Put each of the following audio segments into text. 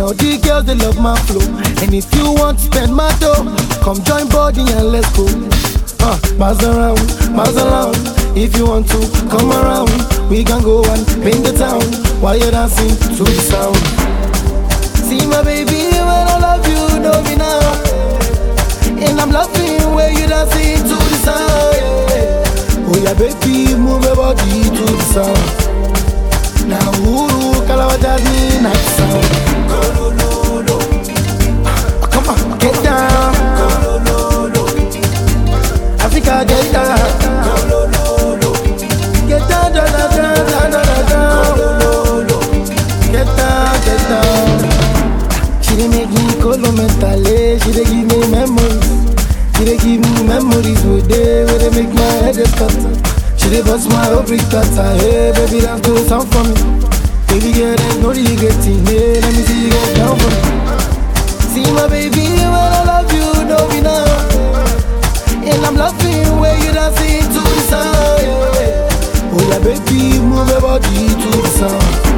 Know the girls they love my flow. And if you want to spend my dough, come join body and let's go. Uh, miles around, miles around. If you want to come around, we can go and paint the town while you're dancing to the sound. See my baby, when I love you, know me now. And I'm loving where you dancing to the sound. Oh yeah, baby, move dey make me colo mentally. She dey give me memories. She dey give me memories with day where they make my head scatter. She dey bust my whole brick cutter. Hey, baby, to the sound for me. Baby girl, there's no regretting. Hey, let me see you get down for me. See my baby, when I love you, know me now. And I'm loving where you dancing to the sound. Oh yeah, baby, move your body to the sound.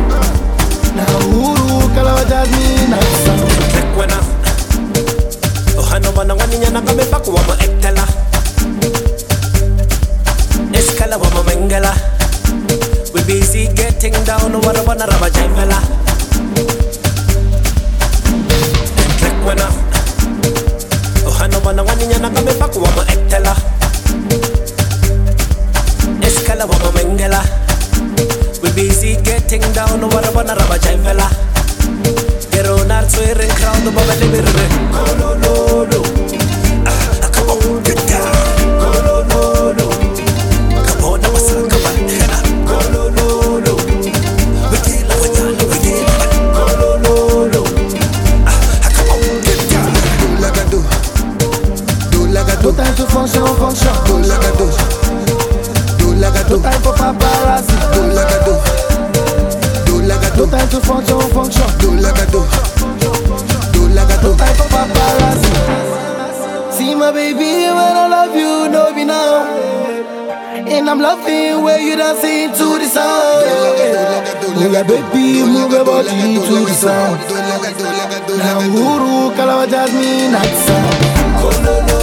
Down Wara bana raba jaimela Click wena Ohano bana waninyana kame paku wama ektela. Eskala wama mengela. We busy getting down Wara bana raba jaimela Quiero dar suerte en crowd Baba le mirre Kolololo function, function. Do like I do. Do like No do. time for paparazzi. Do like I do. Do like No do. time to function, function. Do like I do. Do like No do. time for paparazzi. See my baby, when I love you, know me now. And I'm loving where you dancing to the sound. Oh yeah, baby, move your body to the sound. Do like I do. Like I do. Like Now. Uru, Kalawa Jazmee, night sound.